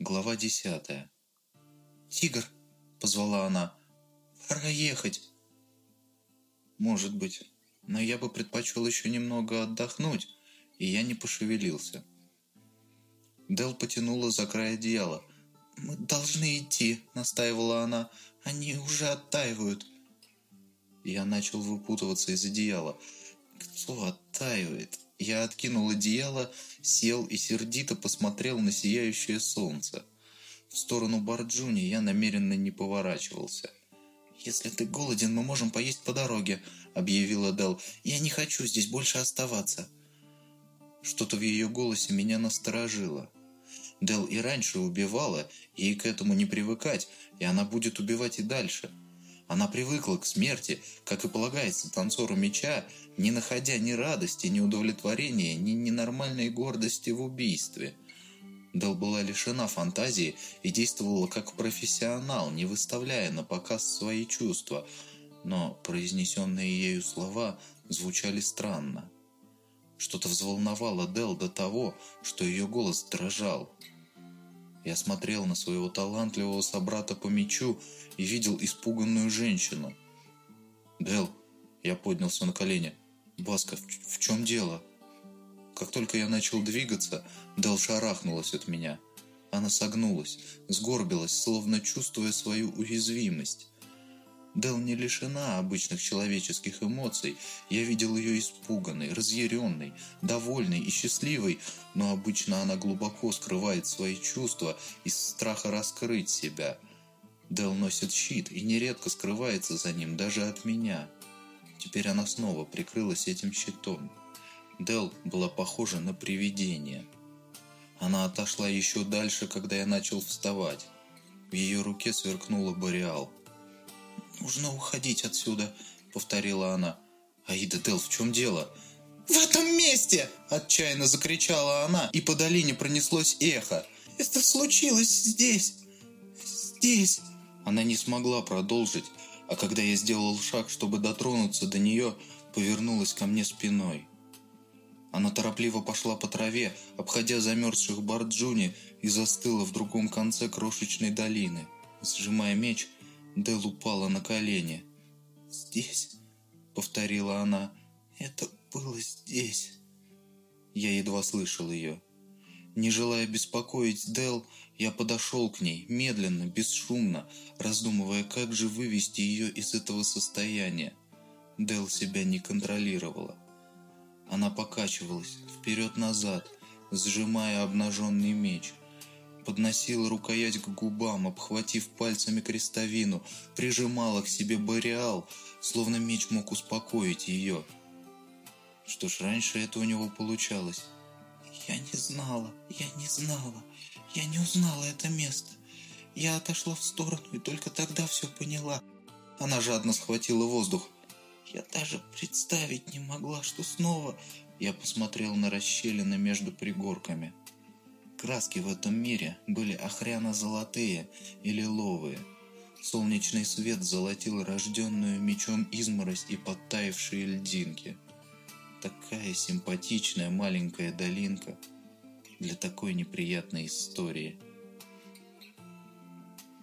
Глава десятая. «Тигр!» – позвала она. «Пора ехать!» «Может быть, но я бы предпочел еще немного отдохнуть», и я не пошевелился. Дел потянула за край одеяла. «Мы должны идти», – настаивала она. «Они уже оттаивают». Я начал выпутываться из одеяла. «Кто оттаивает?» Я откинул одеяло, сел и сердито посмотрел на сияющее солнце. В сторону Барджуни я намеренно не поворачивался. «Если ты голоден, мы можем поесть по дороге», — объявила Дел. «Я не хочу здесь больше оставаться». Что-то в ее голосе меня насторожило. Дел и раньше убивала, ей к этому не привыкать, и она будет убивать и дальше. Она привыкла к смерти, как и полагается танцору меча, не находя ни радости, ни удовлетворения, ни ненормальной гордости в убийстве. Дел была лишена фантазии и действовала как профессионал, не выставляя на показ свои чувства, но произнесенные ею слова звучали странно. Что-то взволновало Дел до того, что ее голос дрожал. Я смотрел на своего талантливого собрата по мечу и видел испуганную женщину. «Дел!» Я поднялся на колени. «Баска, в, в чем дело?» Как только я начал двигаться, Дел шарахнулась от меня. Она согнулась, сгорбилась, словно чувствуя свою уязвимость. Дел не лишена обычных человеческих эмоций. Я видел ее испуганной, разъяренной, довольной и счастливой, но обычно она глубоко скрывает свои чувства из страха раскрыть себя. Дел носит щит и нередко скрывается за ним даже от меня. Теперь она снова прикрылась этим щитом. Дел была похожа на привидение. Она отошла еще дальше, когда я начал вставать. В ее руке сверкнула Бореал – «Нужно уходить отсюда», — повторила она. «Аида Дел, в чем дело?» «В этом месте!» – отчаянно закричала она, и по долине пронеслось эхо. «Это случилось здесь! Здесь!» Она не смогла продолжить, а когда я сделал шаг, чтобы дотронуться до нее, повернулась ко мне спиной. Она торопливо пошла по траве, обходя замерзших Барджуни, и застыла в другом конце крошечной долины. Сжимая меч, Дел упала на колени. «Здесь», — повторила она, — «это было здесь». Я едва слышал ее. Не желая беспокоить Дел, я подошел к ней, медленно, бесшумно, раздумывая, как же вывести ее из этого состояния. Дел себя не контролировала. Она покачивалась вперед-назад, сжимая обнаженный меч подносила рукоять к губам, обхватив пальцами крестовину, прижимала к себе Бореал, словно меч мог успокоить ее. Что ж, раньше это у него получалось. «Я не знала, я не знала, я не узнала это место. Я отошла в сторону и только тогда все поняла». Она жадно схватила воздух. «Я даже представить не могла, что снова...» Я посмотрел на расщелины между пригорками. Краски в этом мире были охряно-золотые и лиловые. Солнечный свет золотил рожденную мечом изморозь и подтаявшие льдинки. Такая симпатичная маленькая долинка для такой неприятной истории.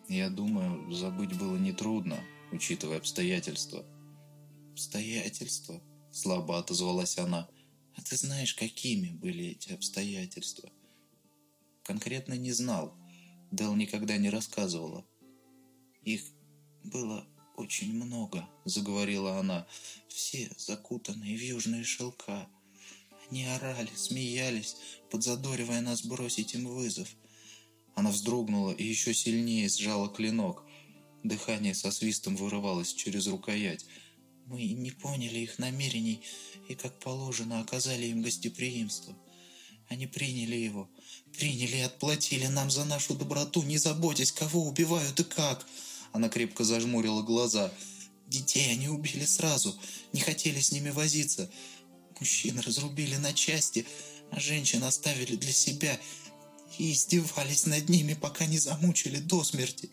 Я думаю, забыть было нетрудно, учитывая обстоятельства. «Обстоятельства?» – слабо отозвалась она. «А ты знаешь, какими были эти обстоятельства?» Конкретно не знал. Дел никогда не рассказывала. «Их было очень много», — заговорила она. «Все закутанные в южные шелка. Они орали, смеялись, подзадоривая нас бросить им вызов». Она вздрогнула и еще сильнее сжала клинок. Дыхание со свистом вырывалось через рукоять. Мы не поняли их намерений и, как положено, оказали им гостеприимство. Они приняли его, приняли и отплатили нам за нашу доброту, не заботясь, кого убивают и как. Она крепко зажмурила глаза. Детей они убили сразу, не хотели с ними возиться. Мужчин разрубили на части, а женщин оставили для себя и издевались над ними, пока не замучили до смерти.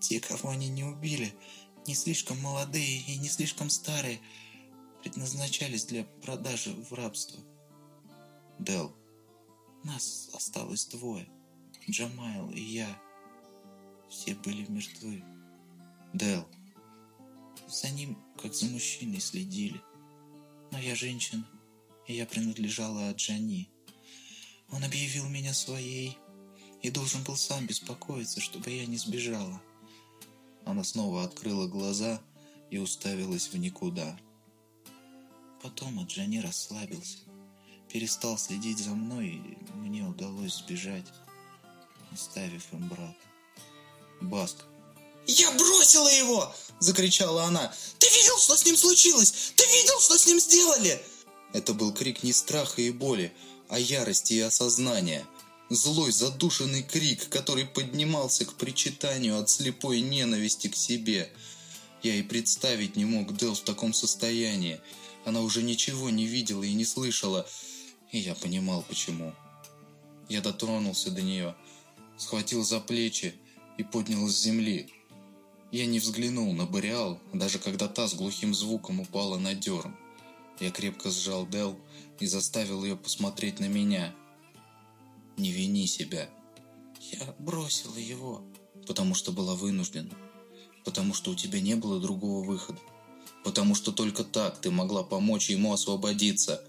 Те, кого они не убили, не слишком молодые и не слишком старые, предназначались для продажи в рабство. Дел, нас осталось двое. Джамайл и я все были мертвы. Дел, за ним, как за мужчиной, следили. Но я женщина, и я принадлежала Аджани. Он объявил меня своей и должен был сам беспокоиться, чтобы я не сбежала. Она снова открыла глаза и уставилась в никуда. Потом Аджани расслабился, перестал следить за мной, и мне удалось сбежать, оставив им брата. Баск. «Я бросила его!» – закричала она. «Ты видел, что с ним случилось? Ты видел, что с ним сделали?» Это был крик не страха и боли, а ярости и осознания. Злой задушенный крик, который поднимался к причитанию от слепой ненависти к себе. Я и представить не мог Дел в таком состоянии. Она уже ничего не видела и не слышала, и я понимал, почему. Я дотронулся до нее, схватил за плечи и поднял с земли. Я не взглянул на Бореал, даже когда та с глухим звуком упала на дерн. Я крепко сжал Дел и заставил ее посмотреть на меня. «Не вини себя». «Я бросила его». «Потому что была вынуждена. Потому что у тебя не было другого выхода. Потому что только так ты могла помочь ему освободиться.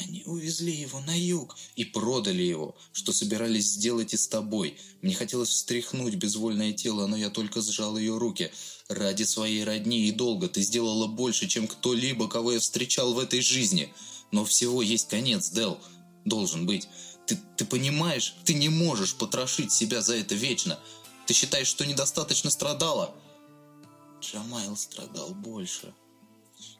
Они увезли его на юг. И продали его, что собирались сделать и с тобой. Мне хотелось встряхнуть безвольное тело, но я только сжал ее руки. Ради своей родни и долга ты сделала больше, чем кто-либо, кого я встречал в этой жизни. Но всего есть конец, Дел. Должен быть. Ты, ты понимаешь, ты не можешь потрошить себя за это вечно. Ты считаешь, что недостаточно страдала? Джамайл страдал больше.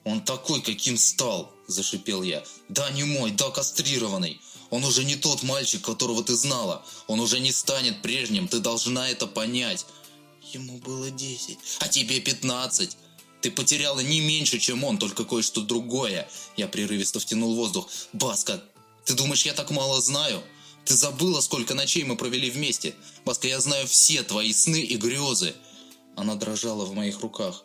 «Он такой, каким стал!» – зашипел я. «Да не мой, да кастрированный! Он уже не тот мальчик, которого ты знала! Он уже не станет прежним, ты должна это понять!» Ему было десять. «А тебе пятнадцать!» Ты потеряла не меньше, чем он, только кое-что другое. Я прерывисто втянул воздух. Баска, ты думаешь, я так мало знаю? Ты забыла, сколько ночей мы провели вместе? Баска, я знаю все твои сны и грезы. Она дрожала в моих руках.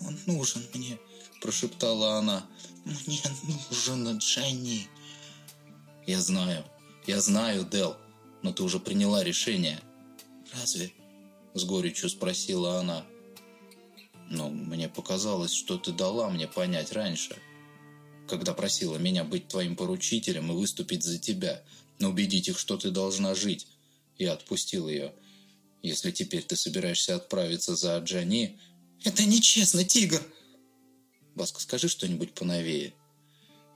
Он нужен мне прошептала она. «Мне нужен Дженни». «Я знаю, я знаю, Дел, но ты уже приняла решение». «Разве?» – с горечью спросила она. «Но мне показалось, что ты дала мне понять раньше, когда просила меня быть твоим поручителем и выступить за тебя, но убедить их, что ты должна жить». Я отпустил ее. «Если теперь ты собираешься отправиться за Джани...» «Это нечестно, тигр!» Баска, скажи что-нибудь поновее».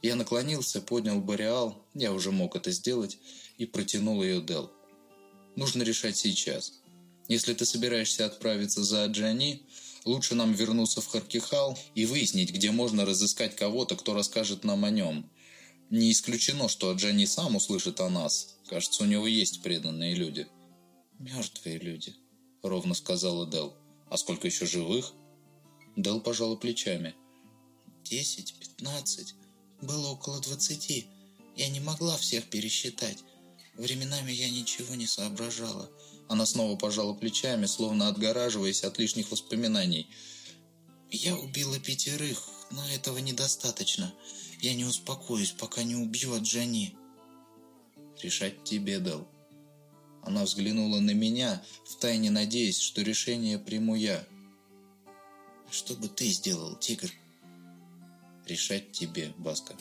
Я наклонился, поднял Бореал, я уже мог это сделать, и протянул ее Дел. «Нужно решать сейчас. Если ты собираешься отправиться за Аджани, лучше нам вернуться в Харкихал и выяснить, где можно разыскать кого-то, кто расскажет нам о нем. Не исключено, что Аджани сам услышит о нас. Кажется, у него есть преданные люди». «Мертвые люди», — ровно сказала Дел. «А сколько еще живых?» Дел пожала плечами десять, пятнадцать, было около двадцати. Я не могла всех пересчитать. Временами я ничего не соображала. Она снова пожала плечами, словно отгораживаясь от лишних воспоминаний. Я убила пятерых, но этого недостаточно. Я не успокоюсь, пока не убью Джани. Решать тебе, Дел. Она взглянула на меня, втайне надеясь, что решение приму я. Что бы ты сделал, тигр? Решать тебе, Баска.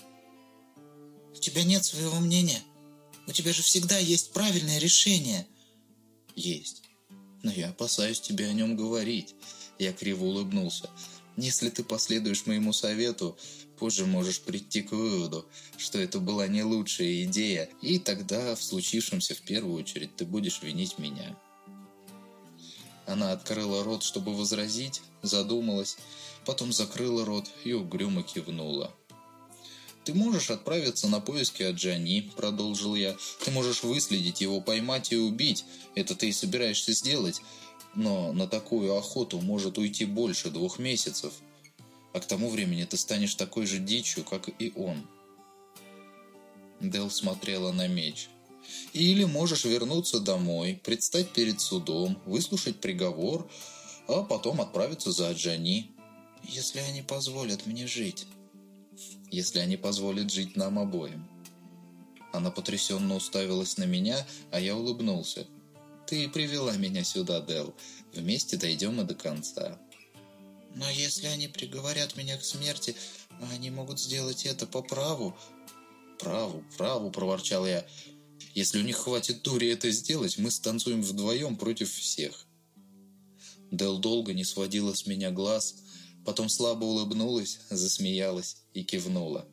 У тебя нет своего мнения? У тебя же всегда есть правильное решение. Есть. Но я опасаюсь тебе о нем говорить. Я криво улыбнулся. Если ты последуешь моему совету, позже можешь прийти к выводу, что это была не лучшая идея, и тогда в случившемся в первую очередь ты будешь винить меня. Она открыла рот, чтобы возразить, задумалась, потом закрыла рот и угрюмо кивнула. «Ты можешь отправиться на поиски Аджани», — продолжил я. «Ты можешь выследить его, поймать и убить. Это ты и собираешься сделать. Но на такую охоту может уйти больше двух месяцев. А к тому времени ты станешь такой же дичью, как и он». Дел смотрела на меч. «Или можешь вернуться домой, предстать перед судом, выслушать приговор, а потом отправиться за Аджани если они позволят мне жить. Если они позволят жить нам обоим. Она потрясенно уставилась на меня, а я улыбнулся. Ты привела меня сюда, Дел. Вместе дойдем и до конца. Но если они приговорят меня к смерти, они могут сделать это по праву. Праву, праву, проворчал я. Если у них хватит дури это сделать, мы станцуем вдвоем против всех. Дел долго не сводила с меня глаз, потом слабо улыбнулась, засмеялась и кивнула.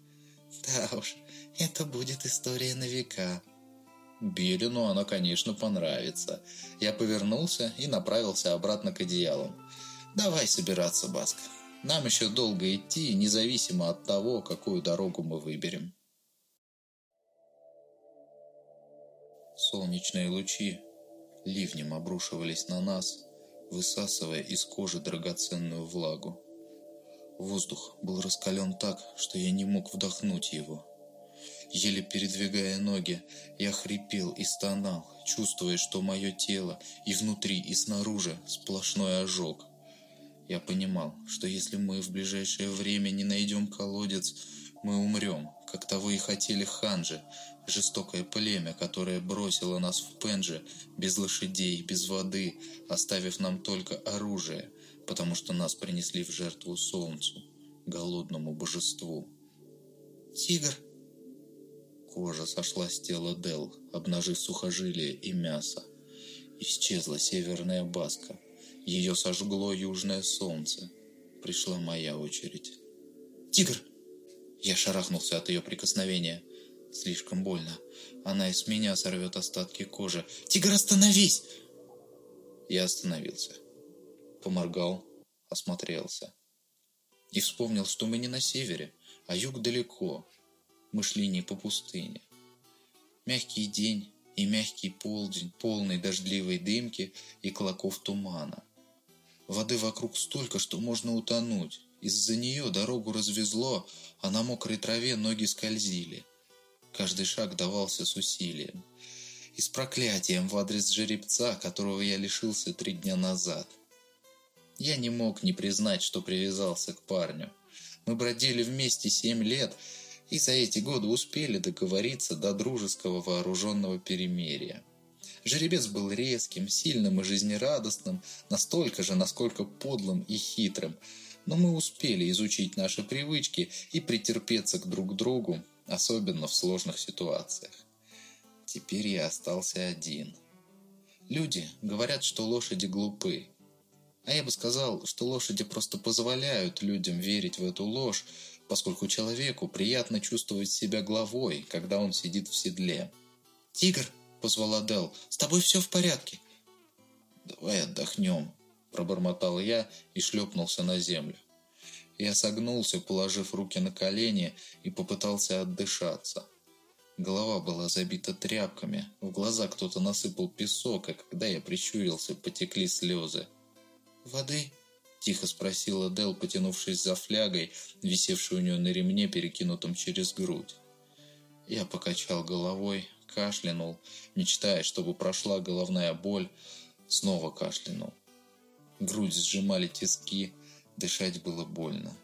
Да уж, это будет история на века. Белину она, конечно, понравится. Я повернулся и направился обратно к одеялам. Давай собираться, Баск. Нам еще долго идти, независимо от того, какую дорогу мы выберем. Солнечные лучи ливнем обрушивались на нас, высасывая из кожи драгоценную влагу. Воздух был раскален так, что я не мог вдохнуть его. Еле передвигая ноги, я хрипел и стонал, чувствуя, что мое тело и внутри, и снаружи сплошной ожог. Я понимал, что если мы в ближайшее время не найдем колодец, мы умрем, как того и хотели ханжи, жестокое племя, которое бросило нас в Пенджи без лошадей, без воды, оставив нам только оружие, потому что нас принесли в жертву солнцу, голодному божеству. «Тигр!» Кожа сошла с тела Дел, обнажив сухожилие и мясо. Исчезла северная баска. Ее сожгло южное солнце. Пришла моя очередь. «Тигр!» Я шарахнулся от ее прикосновения. Слишком больно. Она из меня сорвет остатки кожи. «Тигр, остановись!» Я остановился. Поморгал, осмотрелся. И вспомнил, что мы не на севере, а юг далеко, мы шли не по пустыне. Мягкий день и мягкий полдень, полный дождливой дымки и клоков тумана. Воды вокруг столько, что можно утонуть. Из-за нее дорогу развезло, а на мокрой траве ноги скользили. Каждый шаг давался с усилием. И с проклятием в адрес жеребца, которого я лишился три дня назад. Я не мог не признать, что привязался к парню. Мы бродили вместе семь лет, и за эти годы успели договориться до дружеского вооруженного перемирия. Жеребец был резким, сильным и жизнерадостным, настолько же, насколько подлым и хитрым, но мы успели изучить наши привычки и претерпеться к друг другу, особенно в сложных ситуациях. Теперь я остался один. Люди говорят, что лошади глупы, а я бы сказал, что лошади просто позволяют людям верить в эту ложь, поскольку человеку приятно чувствовать себя главой, когда он сидит в седле. «Тигр!» – позвала Дел. «С тобой все в порядке?» «Давай отдохнем», – пробормотал я и шлепнулся на землю. Я согнулся, положив руки на колени, и попытался отдышаться. Голова была забита тряпками, в глаза кто-то насыпал песок, а когда я прищурился, потекли слезы. «Воды?» Тихо спросила Дел, потянувшись за флягой, висевшей у нее на ремне, перекинутом через грудь. Я покачал головой, кашлянул, мечтая, чтобы прошла головная боль, снова кашлянул. Грудь сжимали тиски, дышать было больно.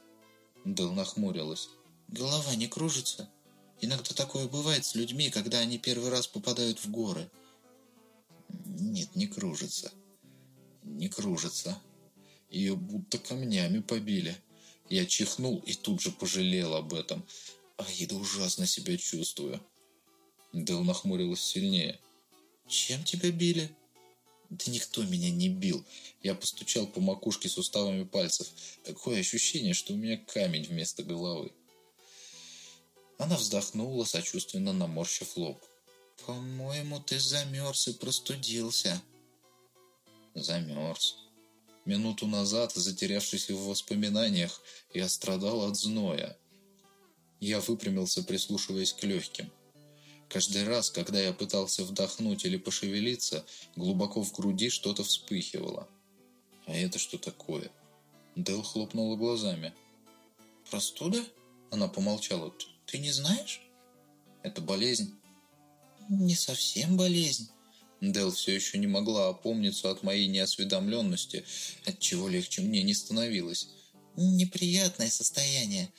Дел нахмурилась. «Голова не кружится? Иногда такое бывает с людьми, когда они первый раз попадают в горы». «Нет, не кружится. Не кружится», ее будто камнями побили. Я чихнул и тут же пожалел об этом. А я ужасно себя чувствую. Дэл нахмурилась сильнее. «Чем тебя били?» «Да никто меня не бил. Я постучал по макушке суставами пальцев. Такое ощущение, что у меня камень вместо головы». Она вздохнула, сочувственно наморщив лоб. «По-моему, ты замерз и простудился». «Замерз», Минуту назад, затерявшись в воспоминаниях, я страдал от зноя. Я выпрямился, прислушиваясь к легким. Каждый раз, когда я пытался вдохнуть или пошевелиться, глубоко в груди что-то вспыхивало. А это что такое? Дэл хлопнула глазами. «Простуда?» Она помолчала. «Ты не знаешь?» «Это болезнь?» «Не совсем болезнь. Дел все еще не могла опомниться от моей неосведомленности, от чего легче мне не становилось. «Неприятное состояние.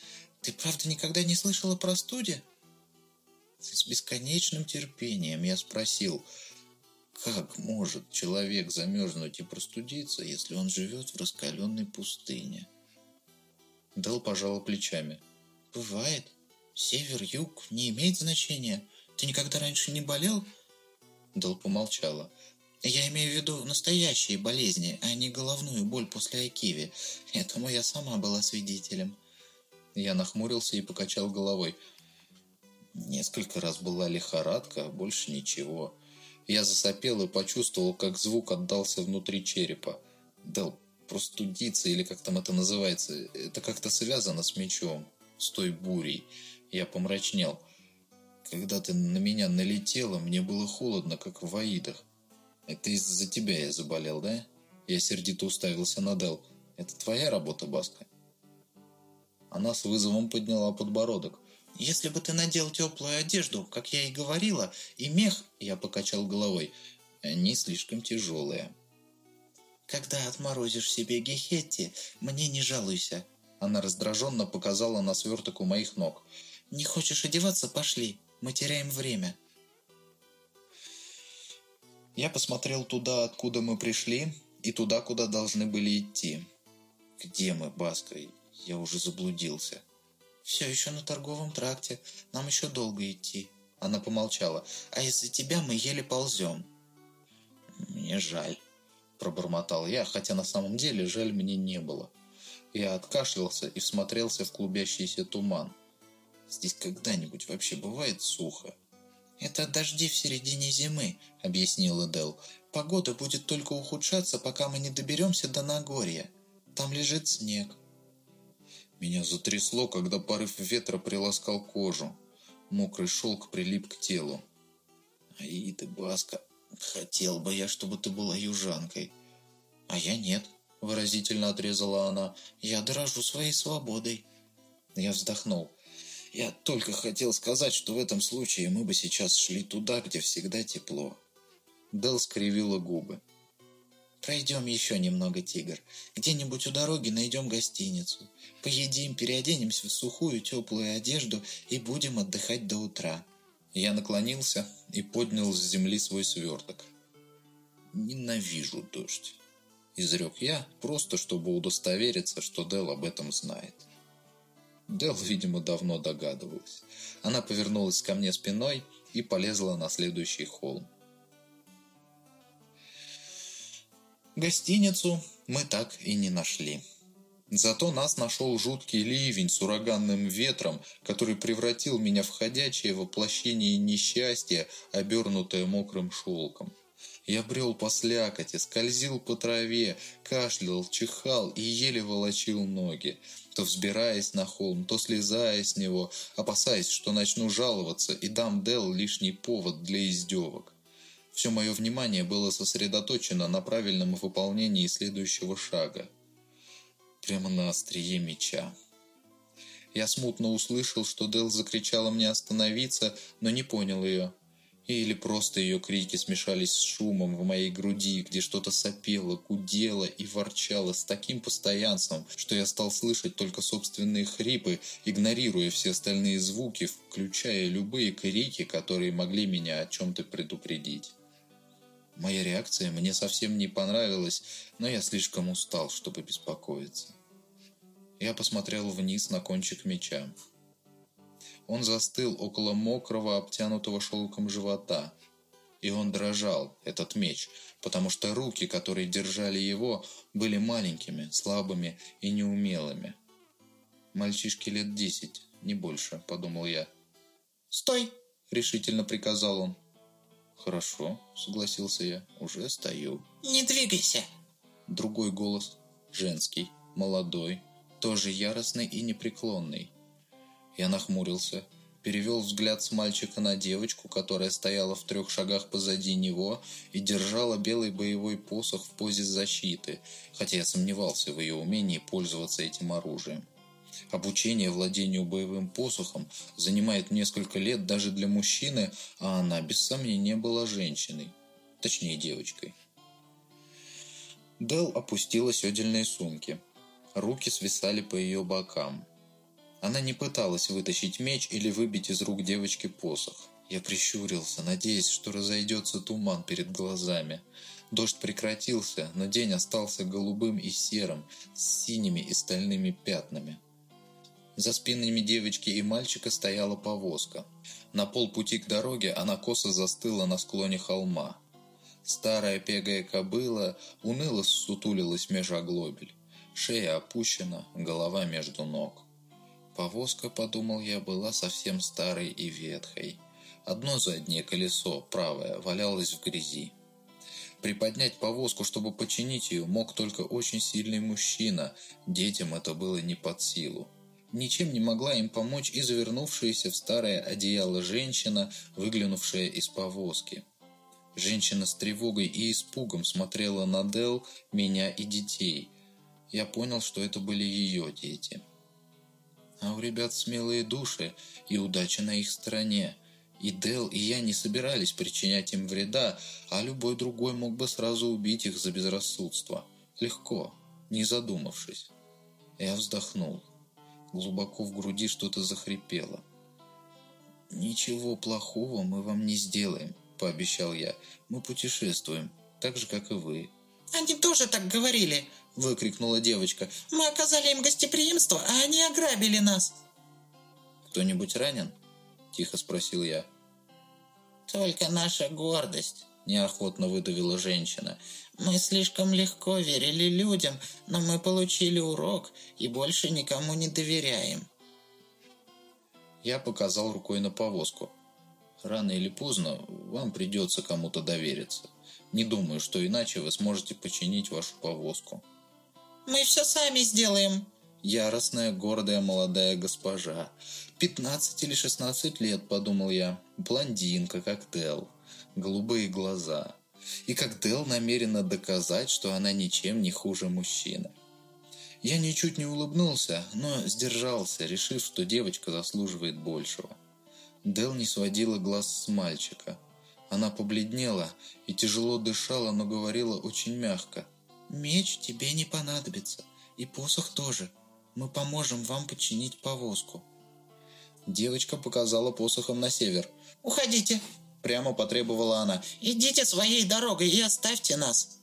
Ты правда никогда не слышала про простуде?» С бесконечным терпением я спросил, Как может человек замерзнуть и простудиться, если он живет в раскаленной пустыне? Дел пожала плечами. Бывает. Север, юг не имеет значения. Ты никогда раньше не болел? Дел помолчала. Я имею в виду настоящие болезни, а не головную боль после Айкиви. Этому я сама была свидетелем. Я нахмурился и покачал головой. Несколько раз была лихорадка, а больше ничего. Я засопел и почувствовал, как звук отдался внутри черепа. Дел, простудиться или как там это называется, это как-то связано с мечом, с той бурей. Я помрачнел. Когда ты на меня налетела, мне было холодно, как в Аидах. Это из-за тебя я заболел, да? Я сердито уставился на Дел. Это твоя работа, Баска? Она с вызовом подняла подбородок. Если бы ты надел теплую одежду, как я и говорила, и мех, я покачал головой, они слишком тяжелые. Когда отморозишь себе Гехетти, мне не жалуйся. Она раздраженно показала на сверток у моих ног. Не хочешь одеваться? Пошли. Мы теряем время. Я посмотрел туда, откуда мы пришли, и туда, куда должны были идти. Где мы, Баска? Я уже заблудился. Все еще на торговом тракте. Нам еще долго идти. Она помолчала. А из-за тебя мы еле ползем. Мне жаль, пробормотал я, хотя на самом деле жаль мне не было. Я откашлялся и всмотрелся в клубящийся туман. Здесь когда-нибудь вообще бывает сухо? «Это дожди в середине зимы», — объяснила Дел. «Погода будет только ухудшаться, пока мы не доберемся до Нагорья. Там лежит снег». Меня затрясло, когда порыв ветра приласкал кожу. Мокрый шелк прилип к телу. «Аида, Баска, хотел бы я, чтобы ты была южанкой». «А я нет», — выразительно отрезала она. «Я дорожу своей свободой». Я вздохнул. Я только хотел сказать, что в этом случае мы бы сейчас шли туда, где всегда тепло. Дел скривила губы. Пройдем еще немного, тигр. Где-нибудь у дороги найдем гостиницу. Поедим, переоденемся в сухую теплую одежду и будем отдыхать до утра. Я наклонился и поднял с земли свой сверток. «Ненавижу дождь», — изрек я, просто чтобы удостовериться, что Дел об этом знает. Дел, видимо, давно догадывалась. Она повернулась ко мне спиной и полезла на следующий холм. Гостиницу мы так и не нашли. Зато нас нашел жуткий ливень с ураганным ветром, который превратил меня в ходячее воплощение несчастья, обернутое мокрым шелком. Я брел по слякоти, скользил по траве, кашлял, чихал и еле волочил ноги, то взбираясь на холм, то слезая с него, опасаясь, что начну жаловаться и дам Дел лишний повод для издевок. Все мое внимание было сосредоточено на правильном выполнении следующего шага. Прямо на острие меча. Я смутно услышал, что Дел закричала мне остановиться, но не понял ее. Или просто ее крики смешались с шумом в моей груди, где что-то сопело, гудело и ворчало с таким постоянством, что я стал слышать только собственные хрипы, игнорируя все остальные звуки, включая любые крики, которые могли меня о чем-то предупредить. Моя реакция мне совсем не понравилась, но я слишком устал, чтобы беспокоиться. Я посмотрел вниз на кончик меча. Он застыл около мокрого, обтянутого шелком живота. И он дрожал, этот меч, потому что руки, которые держали его, были маленькими, слабыми и неумелыми. «Мальчишке лет десять, не больше», — подумал я. «Стой!» — решительно приказал он. «Хорошо», — согласился я, — «уже стою». «Не двигайся!» Другой голос, женский, молодой, тоже яростный и непреклонный. Я нахмурился, перевел взгляд с мальчика на девочку, которая стояла в трех шагах позади него и держала белый боевой посох в позе защиты, хотя я сомневался в ее умении пользоваться этим оружием. Обучение владению боевым посохом занимает несколько лет даже для мужчины, а она без сомнения была женщиной, точнее девочкой. Дел опустила седельные сумки. Руки свисали по ее бокам. Она не пыталась вытащить меч или выбить из рук девочки посох. Я прищурился, надеясь, что разойдется туман перед глазами. Дождь прекратился, но день остался голубым и серым, с синими и стальными пятнами. За спинами девочки и мальчика стояла повозка. На полпути к дороге она косо застыла на склоне холма. Старая пегая кобыла уныло сутулилась меж оглобель. Шея опущена, голова между ног. Повозка, подумал я, была совсем старой и ветхой. Одно заднее колесо, правое, валялось в грязи. Приподнять повозку, чтобы починить ее, мог только очень сильный мужчина. Детям это было не под силу. Ничем не могла им помочь и завернувшаяся в старое одеяло женщина, выглянувшая из повозки. Женщина с тревогой и испугом смотрела на Дел, меня и детей. Я понял, что это были ее дети. А у ребят смелые души и удача на их стороне – и Дел, и я не собирались причинять им вреда, а любой другой мог бы сразу убить их за безрассудство. Легко, не задумавшись. Я вздохнул. Глубоко в груди что-то захрипело. «Ничего плохого мы вам не сделаем», – пообещал я. «Мы путешествуем, так же, как и вы». «Они тоже так говорили!» – выкрикнула девочка. «Мы оказали им гостеприимство, а они ограбили нас!» «Кто-нибудь ранен?» тихо спросил я. «Только наша гордость», – неохотно выдавила женщина. «Мы слишком легко верили людям, но мы получили урок и больше никому не доверяем». Я показал рукой на повозку. Рано или поздно вам придется кому-то довериться. Не думаю, что иначе вы сможете починить вашу повозку. «Мы все сами сделаем», Яростная, гордая молодая госпожа. Пятнадцать или шестнадцать лет, подумал я. Блондинка, как Дел. Голубые глаза. И как Дел намерена доказать, что она ничем не хуже мужчины. Я ничуть не улыбнулся, но сдержался, решив, что девочка заслуживает большего. Дел не сводила глаз с мальчика. Она побледнела и тяжело дышала, но говорила очень мягко. «Меч тебе не понадобится, и посох тоже. Мы поможем вам починить повозку». Девочка показала посохом на север. «Уходите!» Прямо потребовала она. «Идите своей дорогой и оставьте нас!»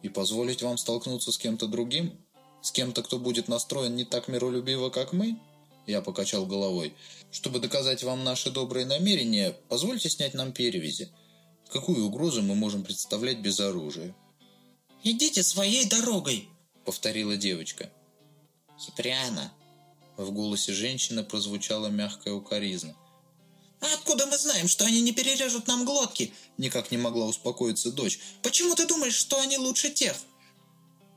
«И позволить вам столкнуться с кем-то другим? С кем-то, кто будет настроен не так миролюбиво, как мы?» Я покачал головой. «Чтобы доказать вам наши добрые намерения, позвольте снять нам перевязи. Какую угрозу мы можем представлять без оружия?» «Идите своей дорогой!» Повторила девочка. Киприана!» В голосе женщины прозвучала мягкая укоризна. «А откуда мы знаем, что они не перережут нам глотки?» Никак не могла успокоиться дочь. «Почему ты думаешь, что они лучше тех?»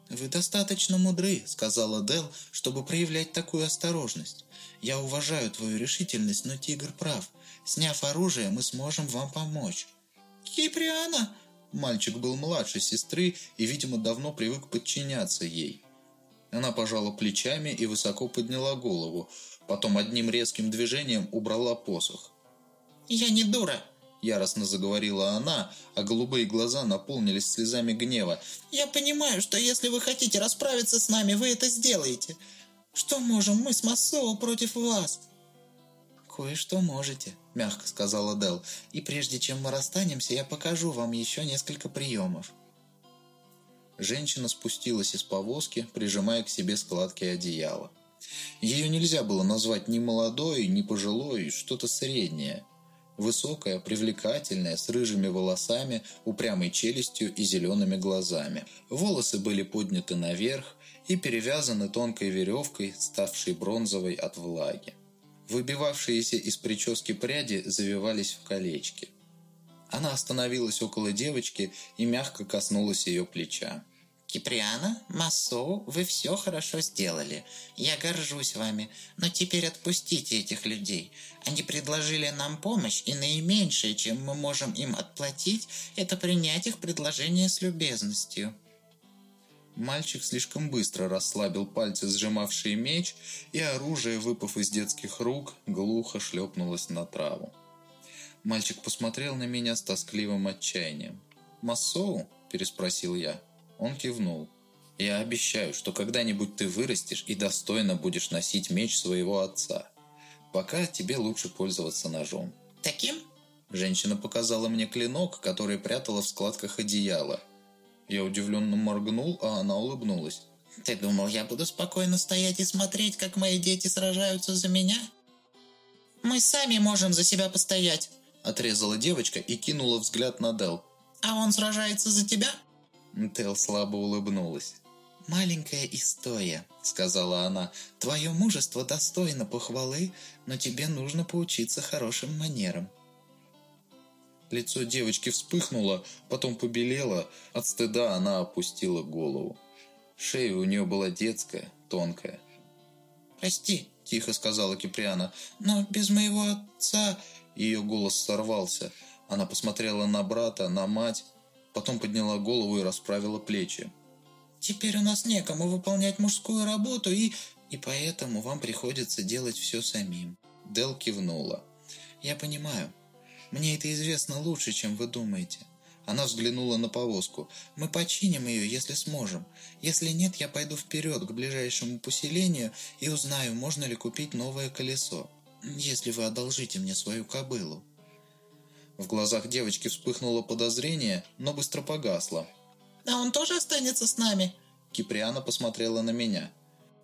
«Вы достаточно мудры», — сказала Дел, «чтобы проявлять такую осторожность. Я уважаю твою решительность, но тигр прав. Сняв оружие, мы сможем вам помочь». «Киприана!» Мальчик был младше сестры и, видимо, давно привык подчиняться ей. Она пожала плечами и высоко подняла голову. Потом одним резким движением убрала посох. «Я не дура!» Яростно заговорила она, а голубые глаза наполнились слезами гнева. «Я понимаю, что если вы хотите расправиться с нами, вы это сделаете. Что можем мы с Массоу против вас?» «Кое-что можете», — мягко сказала Дел. «И прежде чем мы расстанемся, я покажу вам еще несколько приемов». Женщина спустилась из повозки, прижимая к себе складки одеяла. Ее нельзя было назвать ни молодой, ни пожилой, что-то среднее. Высокая, привлекательная, с рыжими волосами, упрямой челюстью и зелеными глазами. Волосы были подняты наверх и перевязаны тонкой веревкой, ставшей бронзовой от влаги. Выбивавшиеся из прически пряди завивались в колечки. Она остановилась около девочки и мягко коснулась ее плеча. «Киприана, Массоу, вы все хорошо сделали. Я горжусь вами, но теперь отпустите этих людей. Они предложили нам помощь, и наименьшее, чем мы можем им отплатить, это принять их предложение с любезностью». Мальчик слишком быстро расслабил пальцы, сжимавшие меч, и оружие, выпав из детских рук, глухо шлепнулось на траву. Мальчик посмотрел на меня с тоскливым отчаянием. «Массоу?» – переспросил я. Он кивнул. «Я обещаю, что когда-нибудь ты вырастешь и достойно будешь носить меч своего отца. Пока тебе лучше пользоваться ножом». «Таким?» Женщина показала мне клинок, который прятала в складках одеяла. Я удивленно моргнул, а она улыбнулась. «Ты думал, я буду спокойно стоять и смотреть, как мои дети сражаются за меня?» «Мы сами можем за себя постоять», — отрезала девочка и кинула взгляд на Дел. «А он сражается за тебя?» Дел слабо улыбнулась. «Маленькая история», — сказала она. «Твое мужество достойно похвалы, но тебе нужно поучиться хорошим манерам». Лицо девочки вспыхнуло, потом побелело. От стыда она опустила голову. Шея у нее была детская, тонкая. «Прости», — тихо сказала Киприана, — «но без моего отца...» Ее голос сорвался. Она посмотрела на брата, на мать, потом подняла голову и расправила плечи. «Теперь у нас некому выполнять мужскую работу, и... и поэтому вам приходится делать все самим». Дел кивнула. «Я понимаю. Мне это известно лучше, чем вы думаете». Она взглянула на повозку. «Мы починим ее, если сможем. Если нет, я пойду вперед к ближайшему поселению и узнаю, можно ли купить новое колесо. Если вы одолжите мне свою кобылу». В глазах девочки вспыхнуло подозрение, но быстро погасло. «А он тоже останется с нами?» Киприана посмотрела на меня.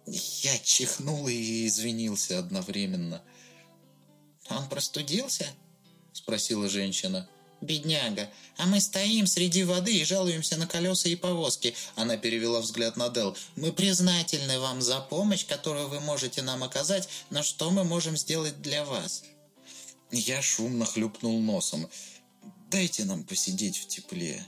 Я чихнул и извинился одновременно. «Он простудился?» Спросила женщина. «Бедняга, а мы стоим среди воды и жалуемся на колеса и повозки». Она перевела взгляд на Дел. «Мы признательны вам за помощь, которую вы можете нам оказать, но что мы можем сделать для вас?» Я шумно хлюпнул носом. «Дайте нам посидеть в тепле».